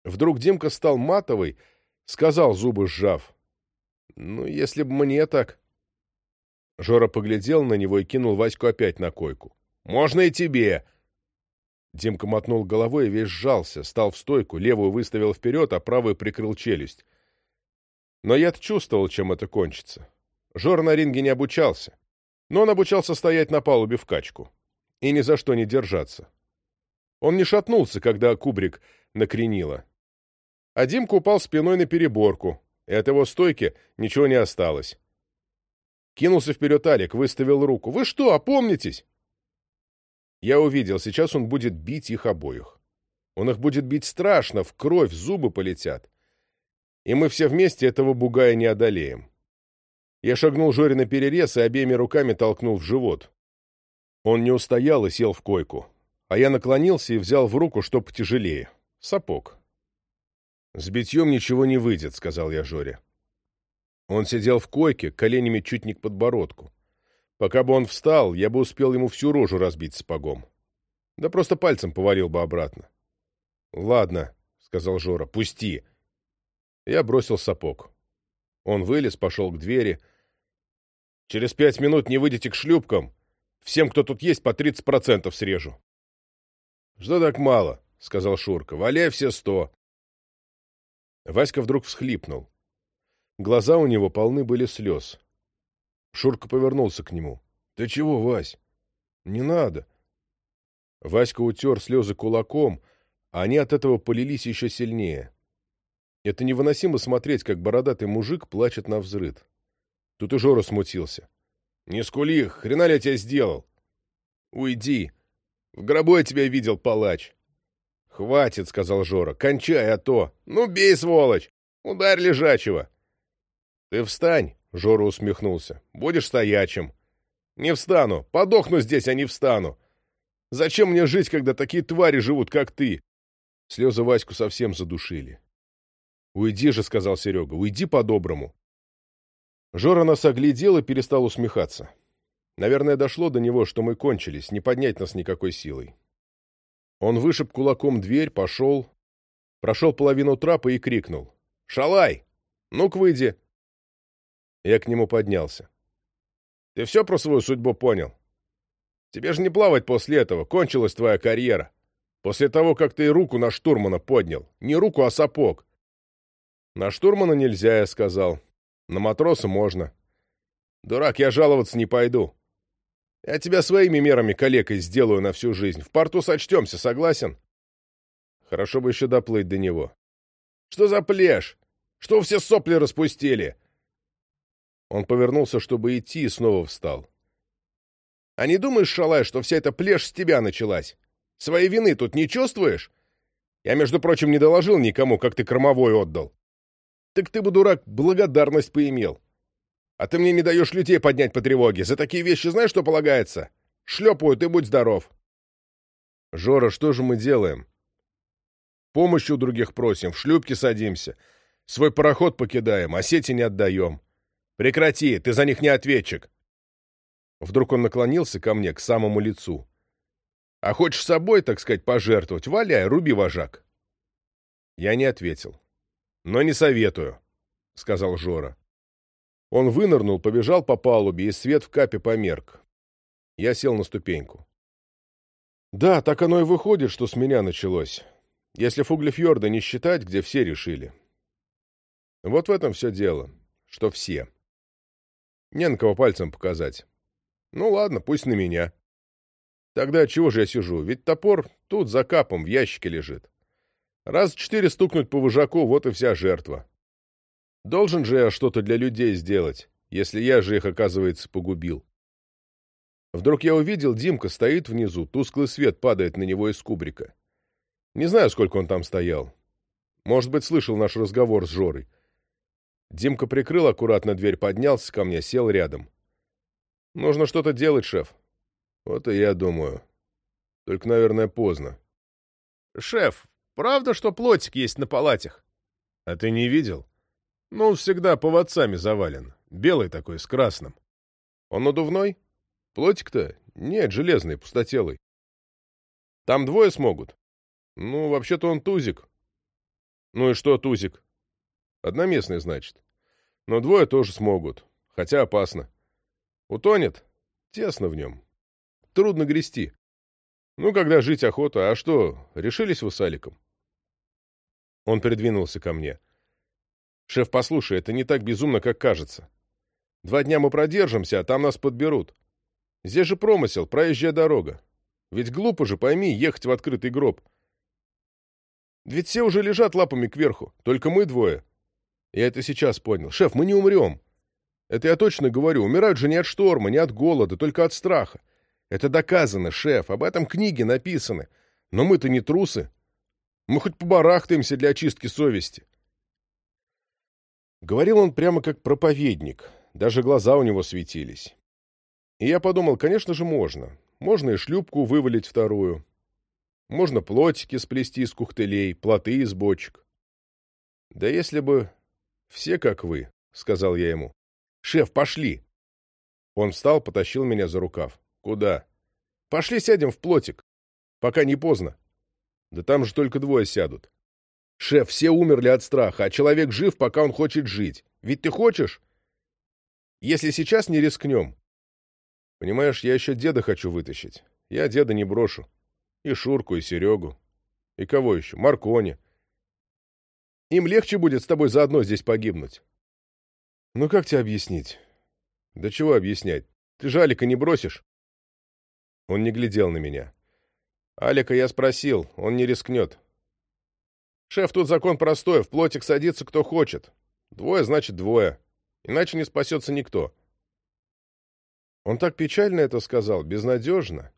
Вдруг Димка стал матовый, сказал, зубы сжав. «Ну, если бы мне так...» Жора поглядел на него и кинул Ваську опять на койку. «Можно и тебе!» Димка мотнул головой и весь сжался, стал в стойку, левую выставил вперед, а правую прикрыл челюсть. Но я-то чувствовал, чем это кончится. Жора на ринге не обучался, но он обучался стоять на палубе в качку и ни за что не держаться. Он не шатнулся, когда кубрик накренило. А Димка упал спиной на переборку, и от его стойки ничего не осталось. Кинулся вперед Алик, выставил руку. «Вы что, опомнитесь?» Я увидел, сейчас он будет бить их обоих. Он их будет бить страшно, в кровь, зубы полетят. И мы все вместе этого бугая не одолеем. Я шагнул Жоре на перерез и обеими руками толкнул в живот. Он не устоял и сел в койку. А я наклонился и взял в руку что потяжелее. Сапог. «С битьем ничего не выйдет», — сказал я Жоре. Он сидел в койке, коленями чуть не к подбородку. Пока бы он встал, я бы успел ему всю рожу разбить сапогом. Да просто пальцем повалил бы обратно. «Ладно», — сказал Жора, — «пусти». Я бросил сапог. Он вылез, пошел к двери. «Через пять минут не выйдете к шлюпкам. Всем, кто тут есть, по тридцать процентов срежу». «Что так мало?» — сказал Шурка. «Валяй все сто». Васька вдруг всхлипнул. Глаза у него полны были слез. Шурка повернулся к нему. — Ты чего, Вась? — Не надо. Васька утер слезы кулаком, а они от этого полились еще сильнее. Это невыносимо смотреть, как бородатый мужик плачет на взрыд. Тут и Жора смутился. — Не скули, хрена ли я тебя сделал? — Уйди. В гробу я тебя видел, палач. Хватит, сказал Жора, кончай, а то. Ну, бей, сволочь! Ударь лежачего. Ты встань, Жора усмехнулся. Будешь стоячим. Не встану. Подохну здесь, а не встану. Зачем мне жить, когда такие твари живут, как ты? Слезы Ваську совсем задушили. «Уйди же», — сказал Серега, — «уйди по-доброму». Жора нас оглядел и перестал усмехаться. Наверное, дошло до него, что мы кончились, не поднять нас никакой силой. Он вышиб кулаком дверь, пошел, прошел половину трапа и крикнул. «Шалай! Ну-ка, выйди!» Я к нему поднялся. «Ты все про свою судьбу понял? Тебе же не плавать после этого, кончилась твоя карьера. После того, как ты руку на штурмана поднял. Не руку, а сапог. На штурмана нельзя, я сказал. На матроса можно. Дурак, я жаловаться не пойду. Я тебя своими мерами калекой сделаю на всю жизнь. В порту сочтемся, согласен? Хорошо бы еще доплыть до него. Что за плешь? Что все сопли распустили? Он повернулся, чтобы идти, и снова встал. А не думаешь, шалай, что вся эта плешь с тебя началась? Своей вины тут не чувствуешь? Я, между прочим, не доложил никому, как ты кормовой отдал. Так ты бы, дурак, благодарность поимел. А ты мне не даешь людей поднять по тревоге. За такие вещи знаешь, что полагается? Шлепают, и будь здоров. Жора, что же мы делаем? Помощи у других просим, в шлюпки садимся. Свой пароход покидаем, а сети не отдаем. Прекрати, ты за них не ответчик. Вдруг он наклонился ко мне, к самому лицу. А хочешь собой, так сказать, пожертвовать? Валяй, руби вожак. Я не ответил. Но не советую, — сказал Жора. Он вынырнул, побежал по палубе, и свет в капе померк. Я сел на ступеньку. Да, так оно и выходит, что с меня началось. Если Фуглефьорда не считать, где все решили. Вот в этом все дело, что все. Не на кого пальцем показать. Ну ладно, пусть на меня. Тогда чего же я сижу? Ведь топор тут за капом в ящике лежит. Раз четыре стукнуть по выжаку, вот и вся жертва. Должен же я что-то для людей сделать, если я же их, оказывается, погубил. Вдруг я увидел, Димка стоит внизу, тусклый свет падает на него из кубрика. Не знаю, сколько он там стоял. Может быть, слышал наш разговор с Жорой. Димка прикрыл аккуратно дверь, поднялся ко мне, сел рядом. «Нужно что-то делать, шеф». «Вот и я думаю. Только, наверное, поздно». «Шеф, правда, что плотик есть на палатях?» «А ты не видел?» Ну, он всегда поводцами завален. Белый такой, с красным. Он надувной? Плотик-то? Нет, железный, пустотелый. Там двое смогут? Ну, вообще-то он тузик. Ну и что тузик? Одноместный, значит. Но двое тоже смогут. Хотя опасно. Утонет? Тесно в нем. Трудно грести. Ну, когда жить охота. А что, решились вы с Аликом? Он придвинулся ко мне. — «Шеф, послушай, это не так безумно, как кажется. Два дня мы продержимся, а там нас подберут. Здесь же промысел, проезжая дорога. Ведь глупо же, пойми, ехать в открытый гроб. Ведь все уже лежат лапами кверху, только мы двое. Я это сейчас понял. Шеф, мы не умрем. Это я точно говорю. Умирают же не от шторма, не от голода, только от страха. Это доказано, шеф. Об этом книги написаны. Но мы-то не трусы. Мы хоть побарахтаемся для очистки совести. Говорил он прямо как проповедник, даже глаза у него светились. И я подумал, конечно же, можно. Можно и шлюпку вывалить вторую. Можно плотики сплести из кухтелей, плоты из бочек. Да если бы все как вы, — сказал я ему. Шеф, пошли. Он встал, потащил меня за рукав. Куда? Пошли сядем в плотик. Пока не поздно. Да там же только двое сядут. Шеф, все умерли от страха, а человек жив, пока он хочет жить. Ведь ты хочешь? Если сейчас не рискнем. Понимаешь, я еще деда хочу вытащить. Я деда не брошу. И Шурку, и Серегу. И кого еще? Маркони. Им легче будет с тобой заодно здесь погибнуть. Ну как тебе объяснить? Да чего объяснять? Ты же Алика не бросишь? Он не глядел на меня. Алика я спросил, он не рискнет. Шеф, тут закон простой, в плотик садится кто хочет. Двое значит двое. Иначе не спасется никто. Он так печально это сказал, безнадежно.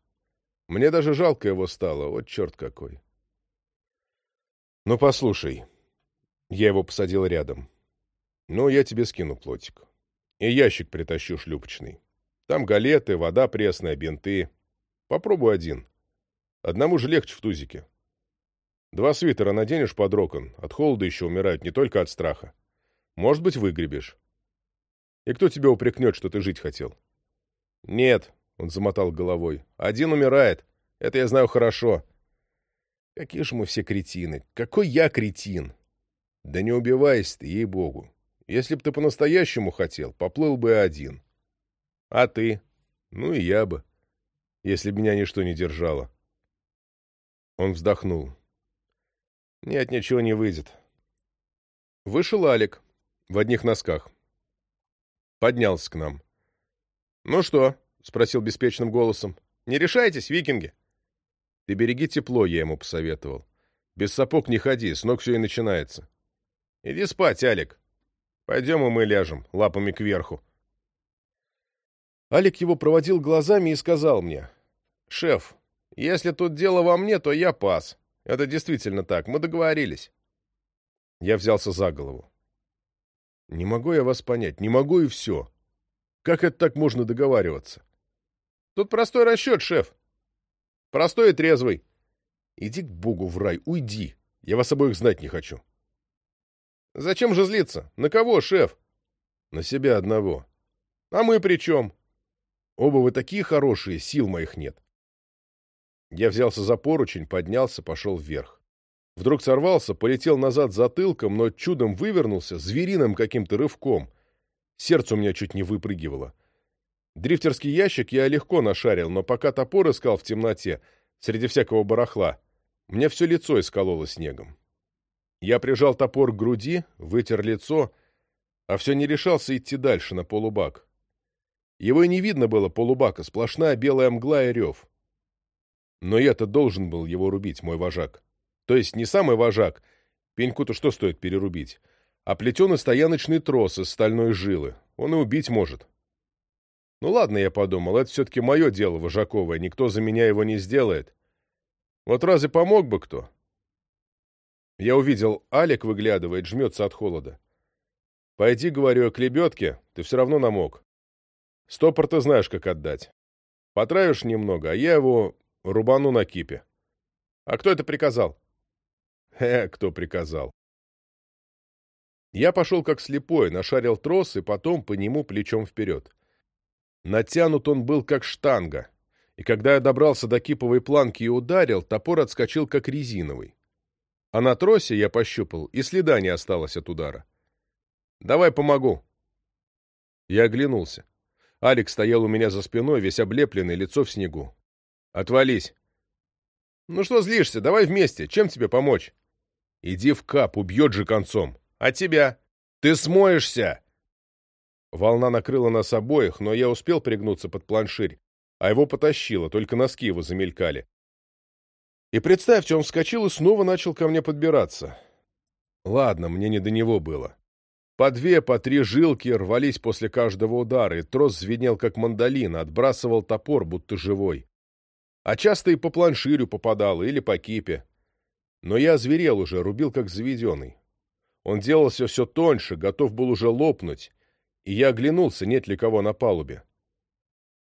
Мне даже жалко его стало, вот черт какой. Ну, послушай. Я его посадил рядом. Ну, я тебе скину плотик. И ящик притащу шлюпочный. Там галеты, вода пресная, бинты. Попробуй один. Одному же легче в тузике. Два свитера наденешь под рокон. От холода еще умирают, не только от страха. Может быть, выгребешь. И кто тебя упрекнет, что ты жить хотел? Нет, он замотал головой. Один умирает. Это я знаю хорошо. Какие же мы все кретины. Какой я кретин? Да не убивайся ты, ей-богу. Если б ты по-настоящему хотел, поплыл бы один. А ты? Ну и я бы. Если б меня ничто не держало. Он вздохнул. Нет, ничего не выйдет. Вышел Алик в одних носках. Поднялся к нам. «Ну что?» — спросил беспечным голосом. «Не решайтесь, викинги?» «Ты береги тепло», — я ему посоветовал. «Без сапог не ходи, с ног все и начинается». «Иди спать, Алик. Пойдем и мы ляжем, лапами кверху». Алик его проводил глазами и сказал мне. «Шеф, если тут дело во мне, то я пас. Это действительно так, мы договорились». Я взялся за голову. «Не могу я вас понять, не могу и все. Как это так можно договариваться?» «Тут простой расчет, шеф. Простой и трезвый. Иди к Богу в рай, уйди. Я вас обоих знать не хочу». Зачем же злиться? На кого, шеф? На себя одного. А мы при чем? Оба вы такие хорошие, сил моих нет. Я взялся за поручень, поднялся, пошел вверх. Вдруг сорвался, полетел назад затылком, но чудом вывернулся, звериным каким-то рывком. Сердце у меня чуть не выпрыгивало. Дрифтерский ящик я легко нашарил, но пока топор искал в темноте, среди всякого барахла, мне все лицо искололо снегом. Я прижал топор к груди, вытер лицо, а все не решался идти дальше, на полубак. Его и не видно было, полубака, сплошная белая мгла и рев. Но я-то должен был его рубить, мой вожак. То есть не самый вожак, пеньку-то что стоит перерубить, а плетеный стояночный трос из стальной жилы. Он и убить может. Ну ладно, я подумал, это все-таки мое дело вожаковое, никто за меня его не сделает. Вот разве помог бы кто? Я увидел, Алик выглядывает, жмется от холода. «Пойди, — говорю, — к лебедке, ты все равно намок. Стопор ты знаешь, как отдать. Потравишь немного, а я его рубану на кипе». «А кто это приказал?» «Э, кто приказал?» Я пошел как слепой, нашарил трос и потом по нему плечом вперед. Натянут он был как штанга, и когда я добрался до киповой планки и ударил, топор отскочил как резиновый. А на тросе я пощупал, и следа не осталось от удара. «Давай помогу». Я оглянулся. Алекс стоял у меня за спиной, весь облепленный, лицо в снегу. «Отвались». «Ну что злишься? Давай вместе. Чем тебе помочь?» «Иди в кап, убьет же концом». «А тебя?» «Ты смоешься!» Волна накрыла нас обоих, но я успел пригнуться под планширь, а его потащило, только носки его замелькали. И представьте, он вскочил и снова начал ко мне подбираться. Ладно, мне не до него было. По две, по три жилки рвались после каждого удара, и трос звенел, как мандолин, отбрасывал топор, будто живой. А часто и по планширю попадал, или по кипе. Но я зверел уже, рубил как заведенный. Он делался все тоньше, готов был уже лопнуть, и я оглянулся, нет ли кого на палубе.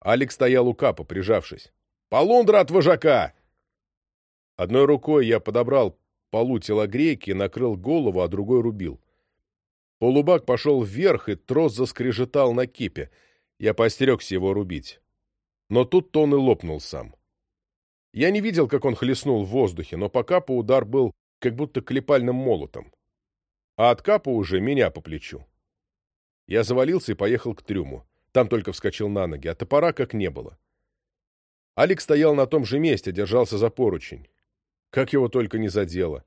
Алекс стоял у капа, прижавшись. «Полундра от вожака!» Одной рукой я подобрал полу телогрейки, накрыл голову, а другой рубил. Полубак пошел вверх, и трос заскрежетал на кипе. Я поостерегся его рубить. Но тут он и лопнул сам. Я не видел, как он хлестнул в воздухе, но по капу удар был как будто клепальным молотом. А от капа уже меня по плечу. Я завалился и поехал к трюму. Там только вскочил на ноги, а топора как не было. Алик стоял на том же месте, держался за поручень. Как его только не задело.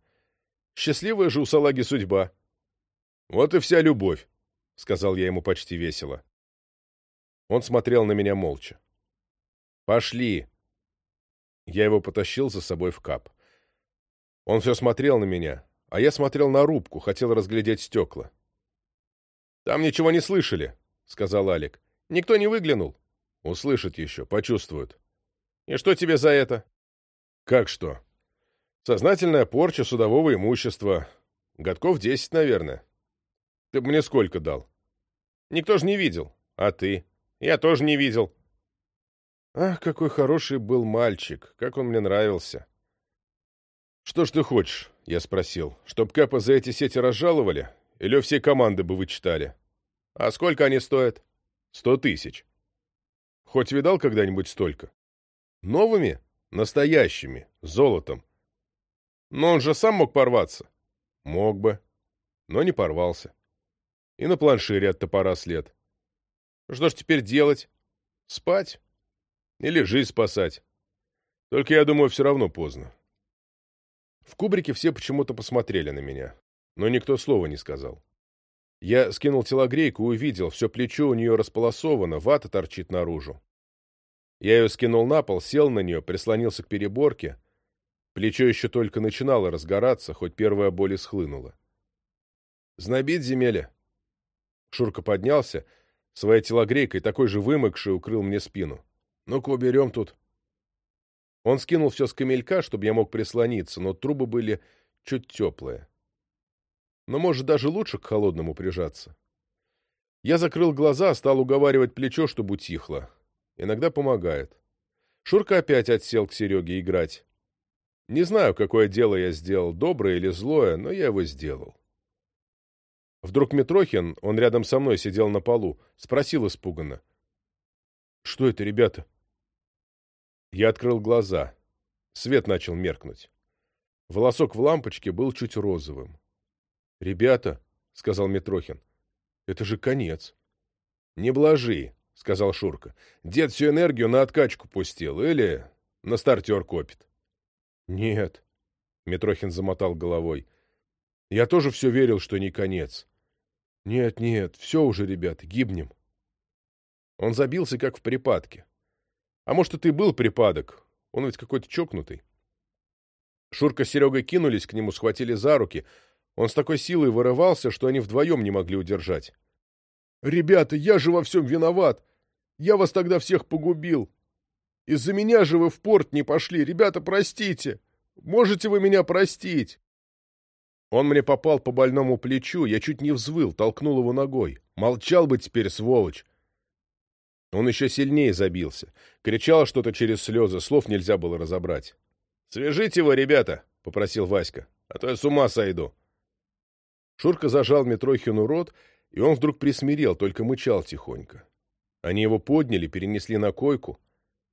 Счастливая же у салаги судьба. Вот и вся любовь, — сказал я ему почти весело. Он смотрел на меня молча. «Пошли!» Я его потащил за собой в кап. Он все смотрел на меня, а я смотрел на рубку, хотел разглядеть стекла. «Там ничего не слышали», — сказал Алик. «Никто не выглянул». «Услышат еще, почувствуют». И что тебе за это? Как что? Сознательная порча судового имущества. Годков десять, наверное. Ты бы мне сколько дал? Никто же не видел. А ты? Я тоже не видел. Ах, какой хороший был мальчик, как он мне нравился. Что ж ты хочешь? Я спросил. Чтоб Кэпа за эти сети разжаловали? Или все команды бы вычитали? А сколько они стоят? Сто тысяч. Хоть видал когда-нибудь столько? Новыми? Настоящими. Золотом. Но он же сам мог порваться. Мог бы. Но не порвался. И на планшире от топора след. Что ж теперь делать? Спать? Или жизнь спасать? Только я думаю, все равно поздно. В кубрике все почему-то посмотрели на меня, но никто слова не сказал. Я скинул телогрейку и увидел, все плечо у нее располосовано, вата торчит наружу. Я ее скинул на пол, сел на нее, прислонился к переборке. Плечо еще только начинало разгораться, хоть первая боль и схлынула. «Знобит земеля?» Шурка поднялся, своей телогрейкой, такой же вымокший, укрыл мне спину. «Ну-ка, уберем тут». Он скинул все с камелька, чтобы я мог прислониться, но трубы были чуть теплые. Но, может, даже лучше к холодному прижаться. Я закрыл глаза, стал уговаривать плечо, чтобы утихло. Иногда помогает. Шурка опять отсел к Сереге играть. Не знаю, какое дело я сделал, доброе или злое, но я его сделал. Вдруг Митрохин, он рядом со мной сидел на полу, спросил испуганно. — Что это, ребята? Я открыл глаза. Свет начал меркнуть. Волосок в лампочке был чуть розовым. — Ребята, — сказал Митрохин, — это же конец. — Не блажи, — сказал Шурка. — Дед всю энергию на откачку пустил или на стартер копит. — Нет, — Митрохин замотал головой. — Я тоже все верил, что не конец. Нет, нет, все уже, ребята, гибнем. Он забился, как в припадке. А может, это и был припадок. Он ведь какой-то чокнутый. Шурка с Серегой кинулись к нему, схватили за руки. Он с такой силой вырывался, что они вдвоем не могли удержать. «Ребята, я же во всем виноват! Я вас тогда всех погубил! Из-за меня же вы в порт не пошли! Ребята, простите! Можете вы меня простить?» Он мне попал по больному плечу, я чуть не взвыл, толкнул его ногой. Молчал бы теперь, сволочь. Он еще сильнее забился. Кричал что-то через слезы, слов нельзя было разобрать. «Свяжите его, ребята!» — попросил Васька. «А то я с ума сойду!» Шурка зажал Митрохину рот, и он вдруг присмирел, только мычал тихонько. Они его подняли, перенесли на койку.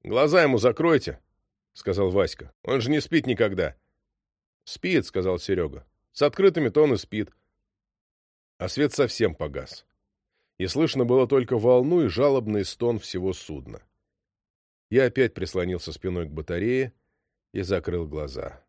«Глаза ему закройте!» — сказал Васька. «Он же не спит никогда!» «Спит», — сказал Серега. С открытыми-то он и спит. А свет совсем погас. И слышно было только волну и жалобный стон всего судна. Я опять прислонился спиной к батарее и закрыл глаза.